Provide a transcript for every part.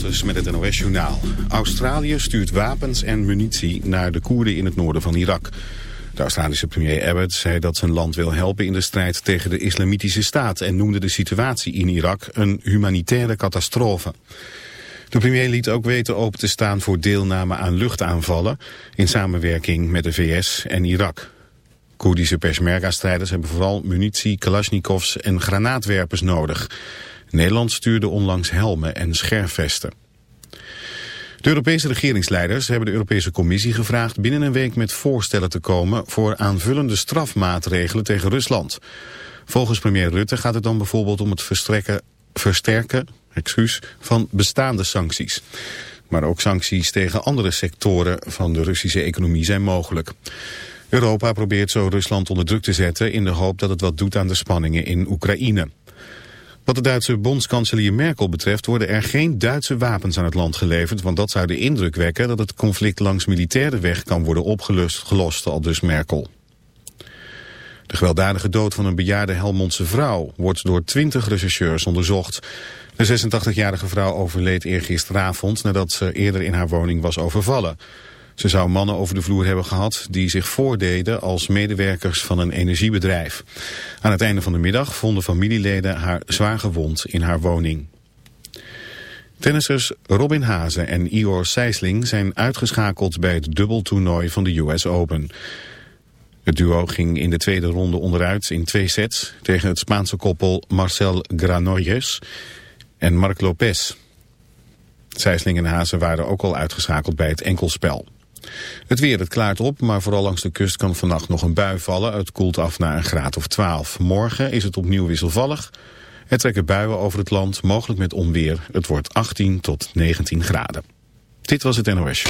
Met het NOS-journaal. Australië stuurt wapens en munitie naar de Koerden in het noorden van Irak. De Australische premier Abbott zei dat zijn land wil helpen in de strijd tegen de islamitische staat... en noemde de situatie in Irak een humanitaire catastrofe. De premier liet ook weten open te staan voor deelname aan luchtaanvallen... in samenwerking met de VS en Irak. Koerdische Peshmerga-strijders hebben vooral munitie, kalasjnikovs en granaatwerpers nodig... Nederland stuurde onlangs helmen en scherfvesten. De Europese regeringsleiders hebben de Europese Commissie gevraagd binnen een week met voorstellen te komen voor aanvullende strafmaatregelen tegen Rusland. Volgens premier Rutte gaat het dan bijvoorbeeld om het versterken excuus, van bestaande sancties. Maar ook sancties tegen andere sectoren van de Russische economie zijn mogelijk. Europa probeert zo Rusland onder druk te zetten in de hoop dat het wat doet aan de spanningen in Oekraïne. Wat de Duitse bondskanselier Merkel betreft worden er geen Duitse wapens aan het land geleverd, want dat zou de indruk wekken dat het conflict langs militaire weg kan worden opgelost, gelost, al dus Merkel. De gewelddadige dood van een bejaarde Helmondse vrouw wordt door twintig rechercheurs onderzocht. De 86-jarige vrouw overleed eergisteravond nadat ze eerder in haar woning was overvallen. Ze zou mannen over de vloer hebben gehad die zich voordeden als medewerkers van een energiebedrijf. Aan het einde van de middag vonden familieleden haar zwaar gewond in haar woning. Tennissers Robin Hazen en Igor Sijsling zijn uitgeschakeld bij het dubbeltoernooi van de US Open. Het duo ging in de tweede ronde onderuit in twee sets tegen het Spaanse koppel Marcel Granollers en Marc Lopez. Sijsling en Hazen waren ook al uitgeschakeld bij het enkelspel. Het weer, het klaart op, maar vooral langs de kust kan vannacht nog een bui vallen. Het koelt af naar een graad of 12. Morgen is het opnieuw wisselvallig. Er trekken buien over het land, mogelijk met onweer. Het wordt 18 tot 19 graden. Dit was het NOS.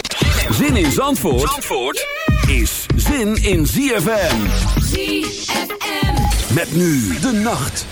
Zin in Zandvoort, Zandvoort is zin in ZFM. ZFM. Met nu de nacht.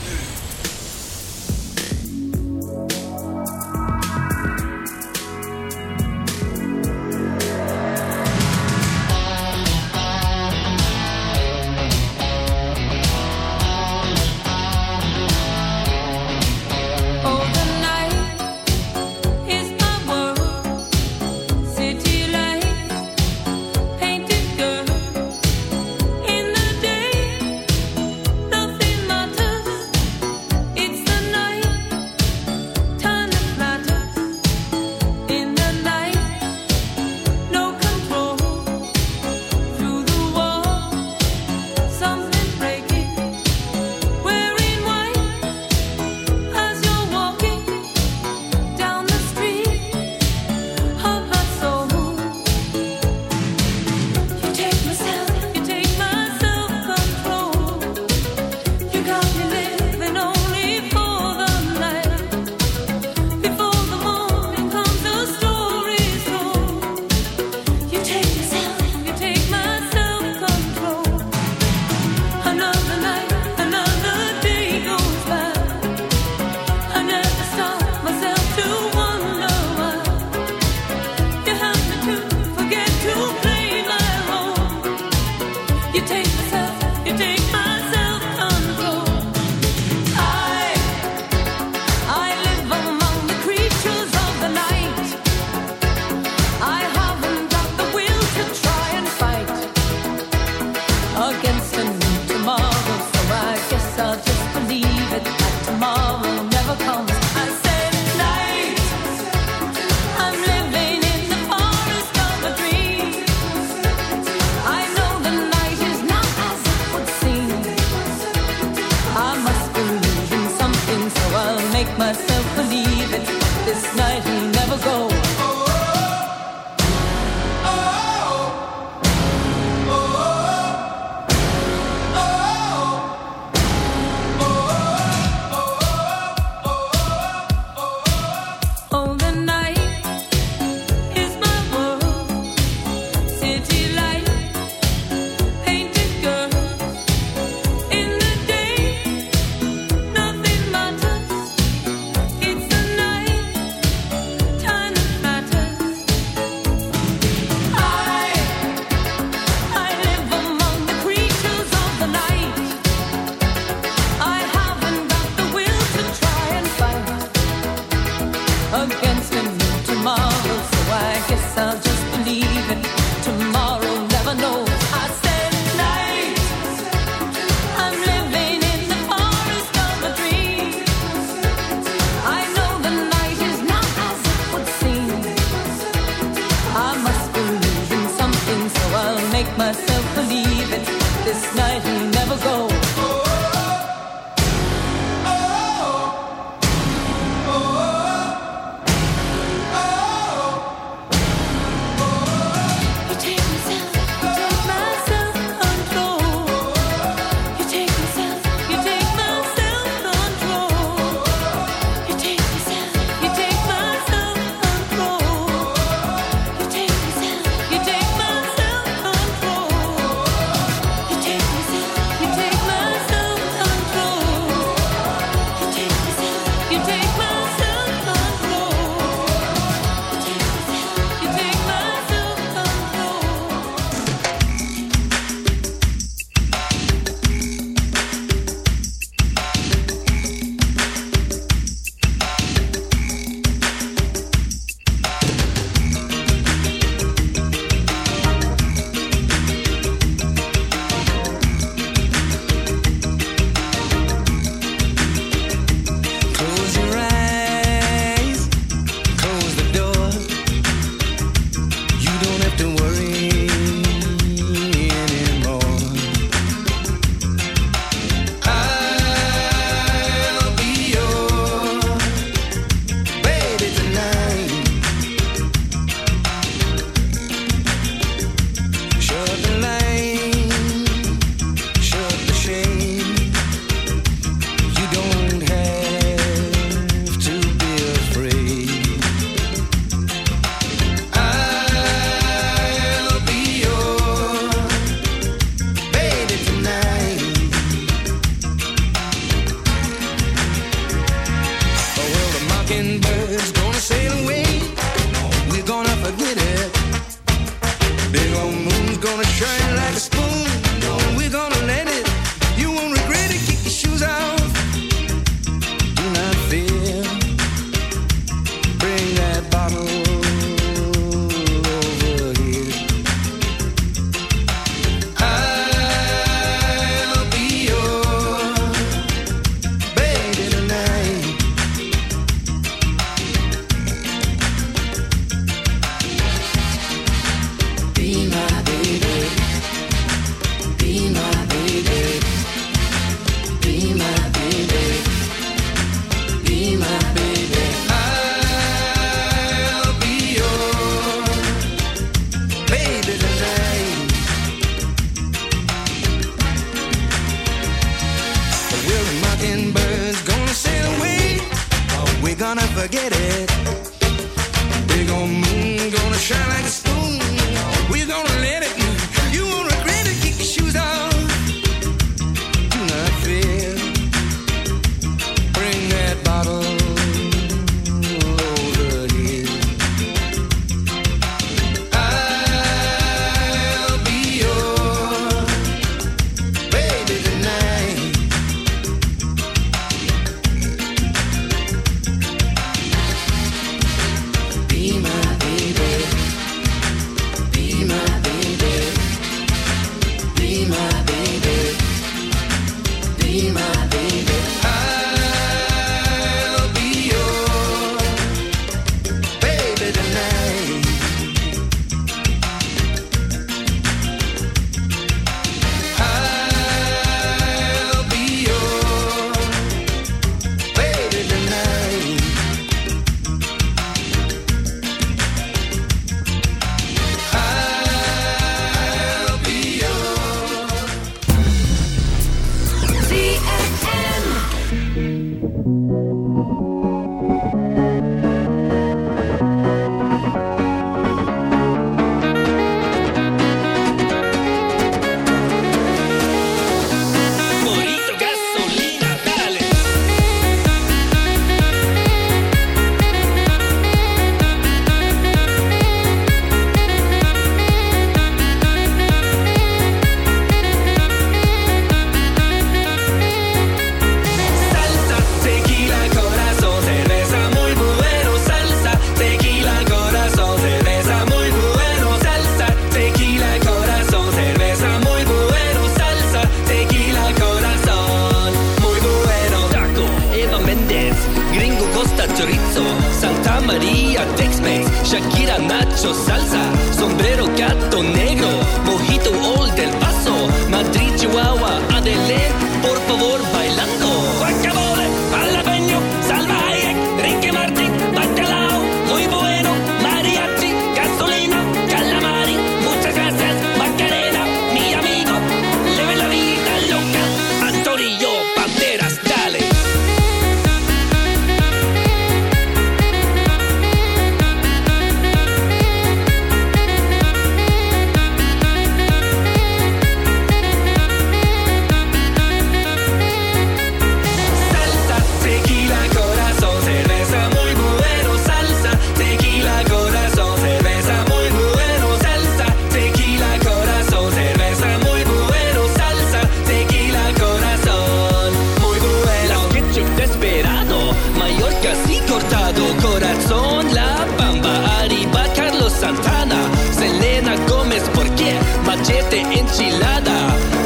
Machete enchilada.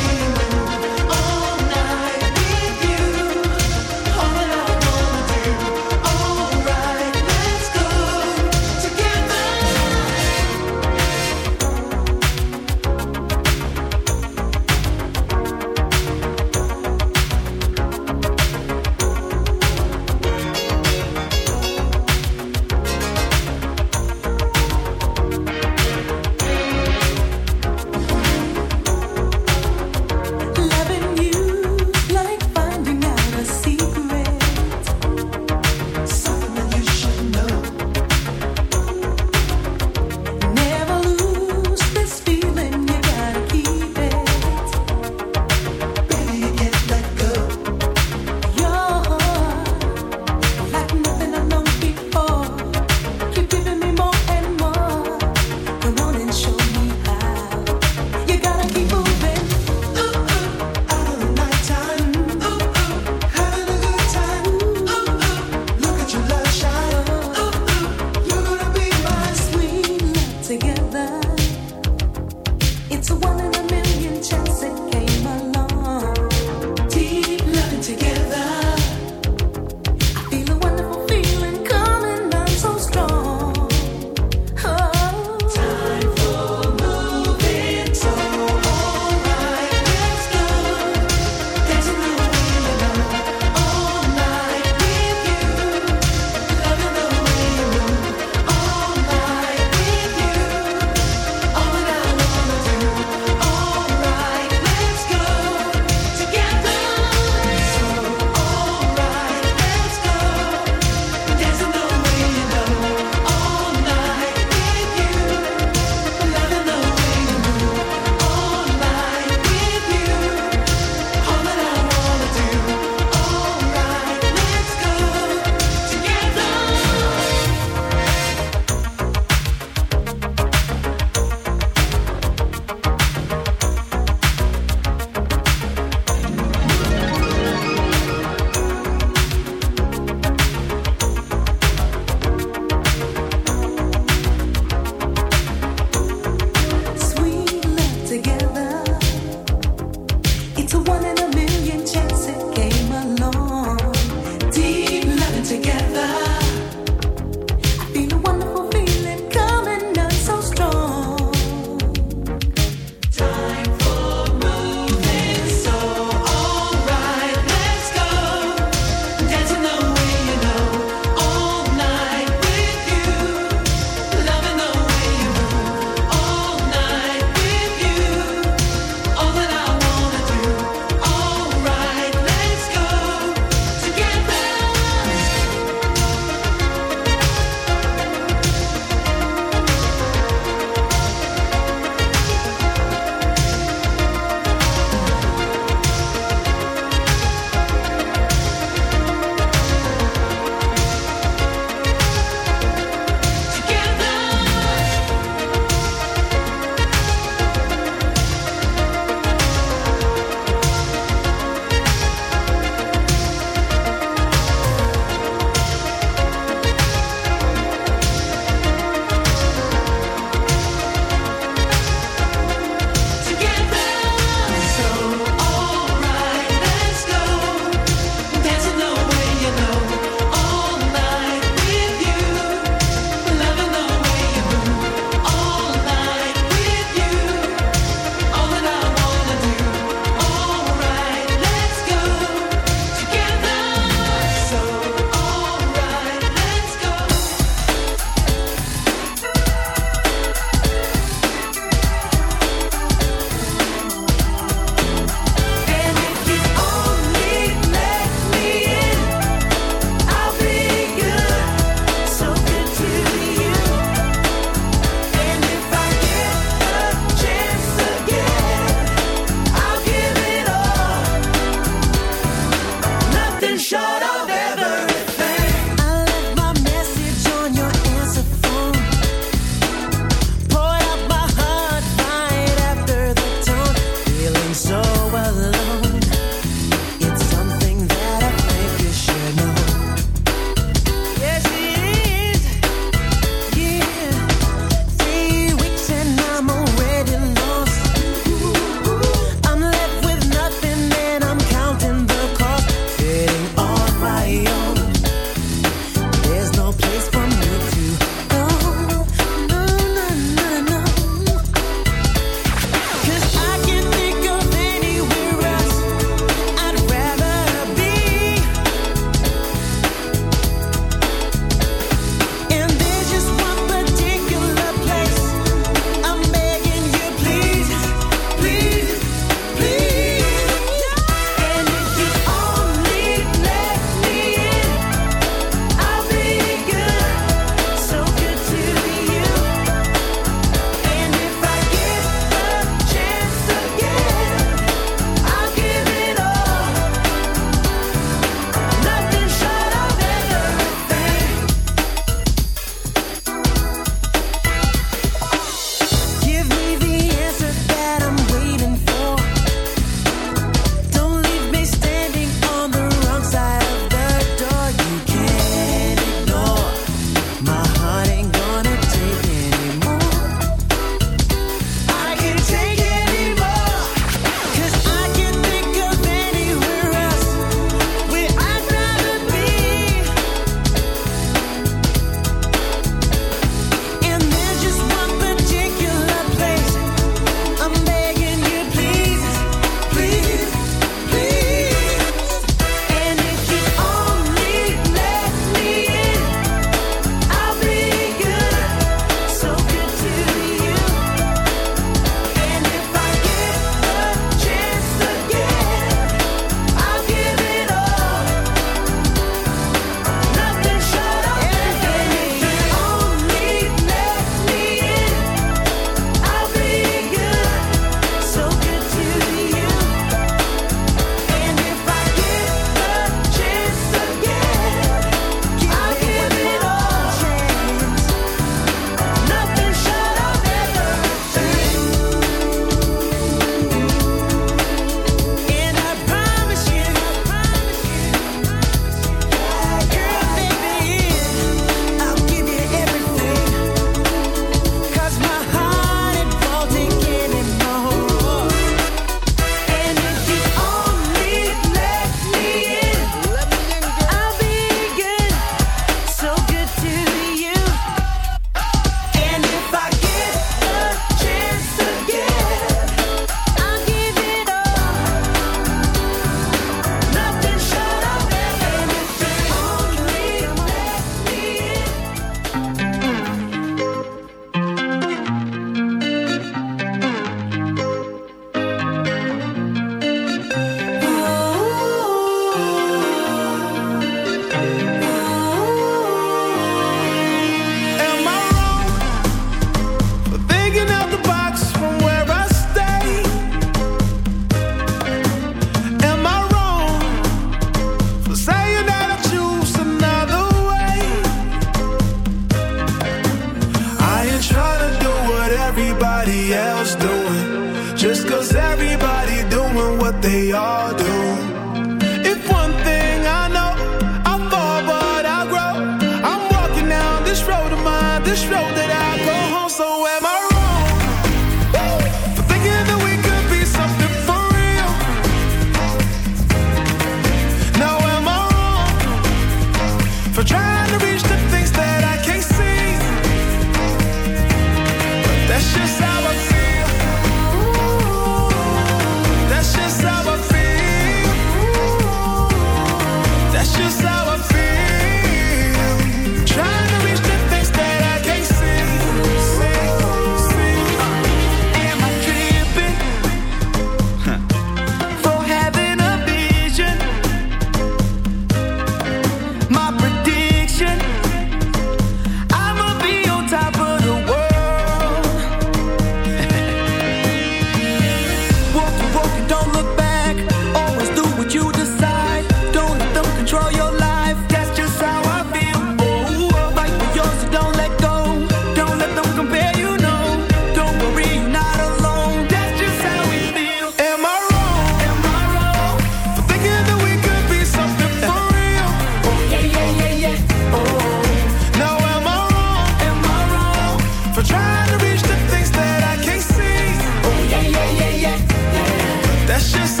for trying to reach the things that I can't see. Oh yeah, yeah, yeah, yeah. yeah. That's just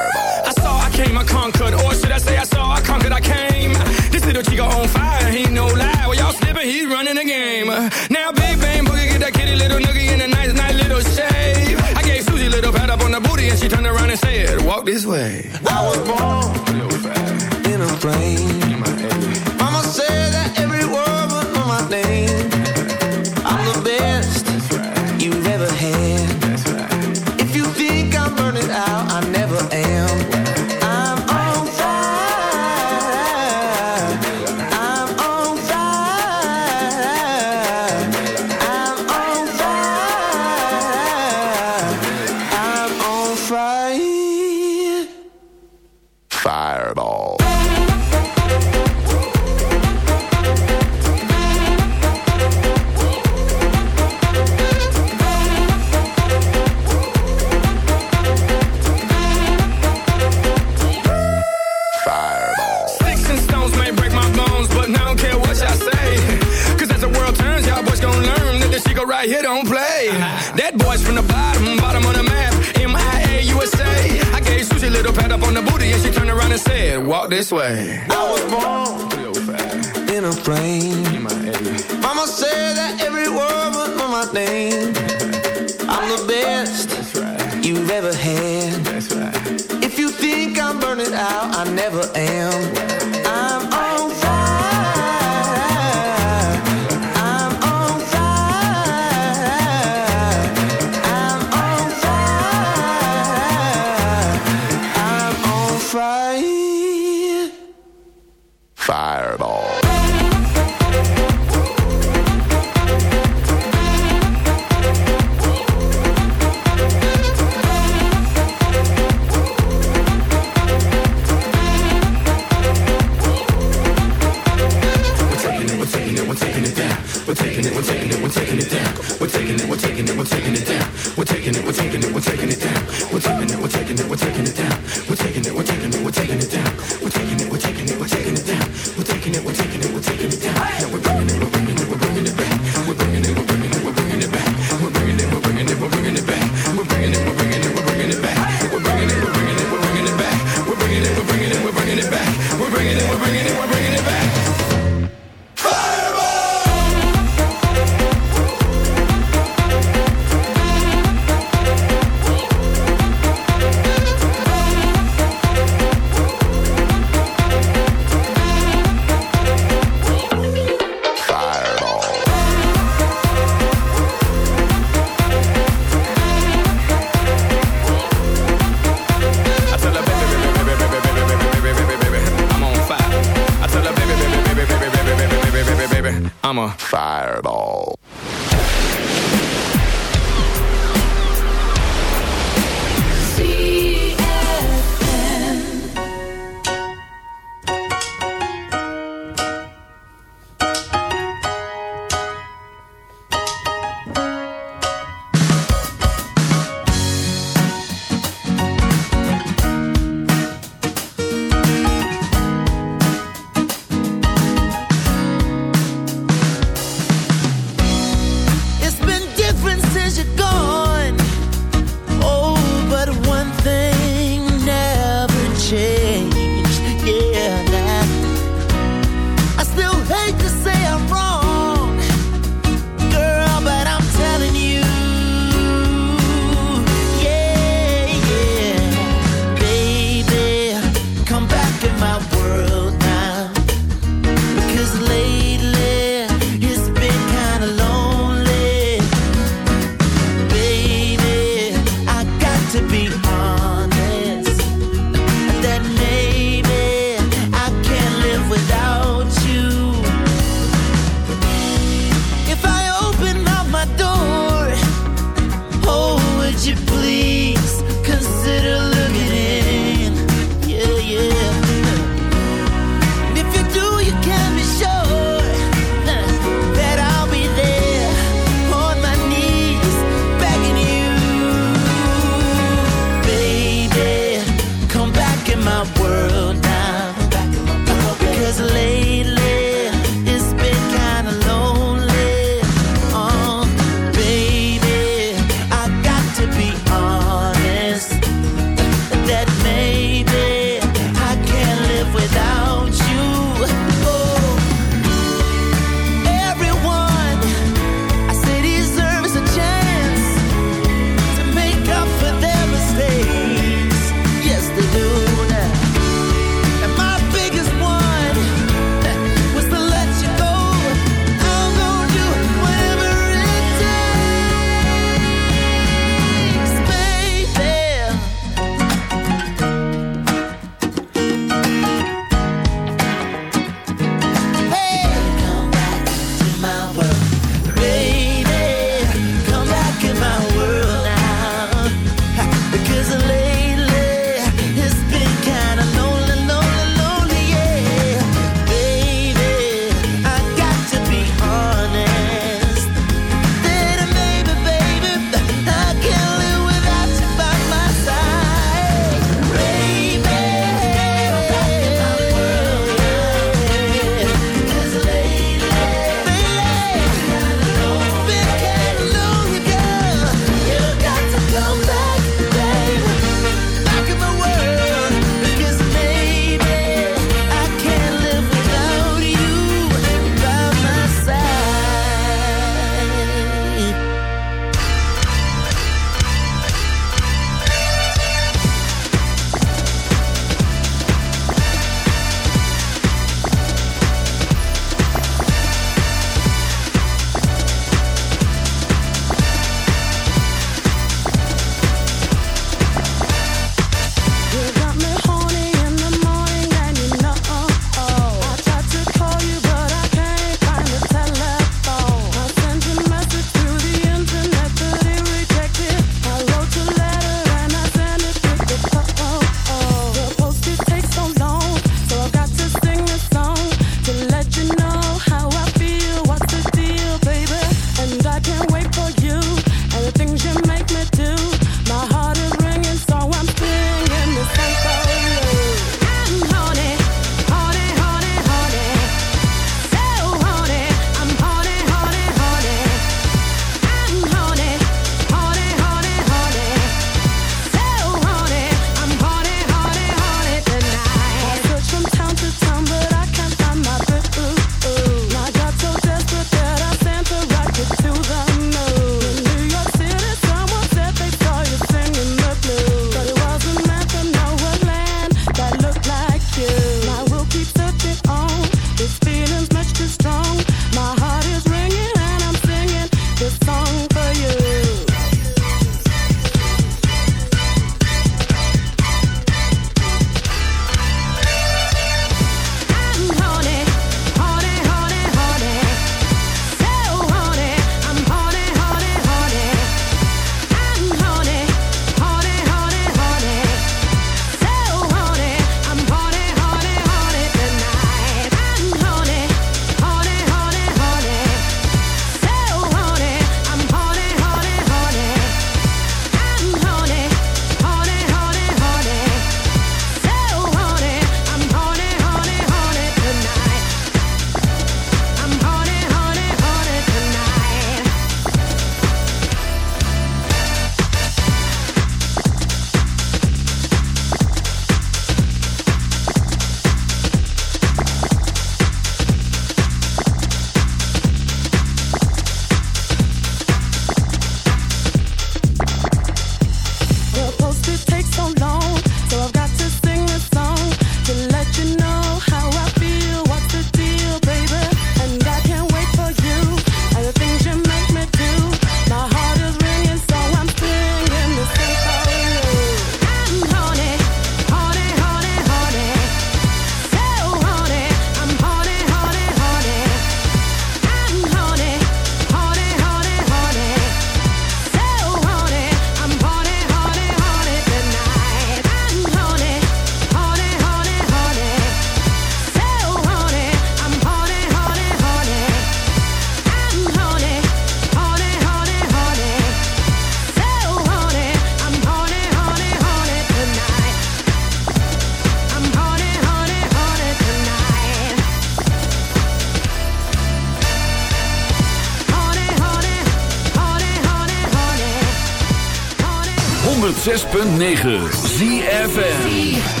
106.9 ZFM.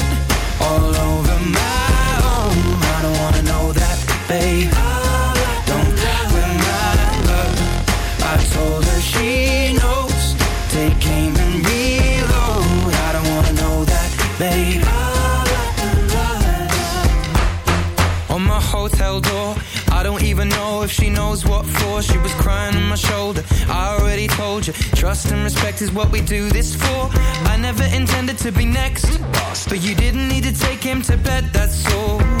Trust and respect is what we do this for. I never intended to be next, but you didn't need to take him to bed, that's all.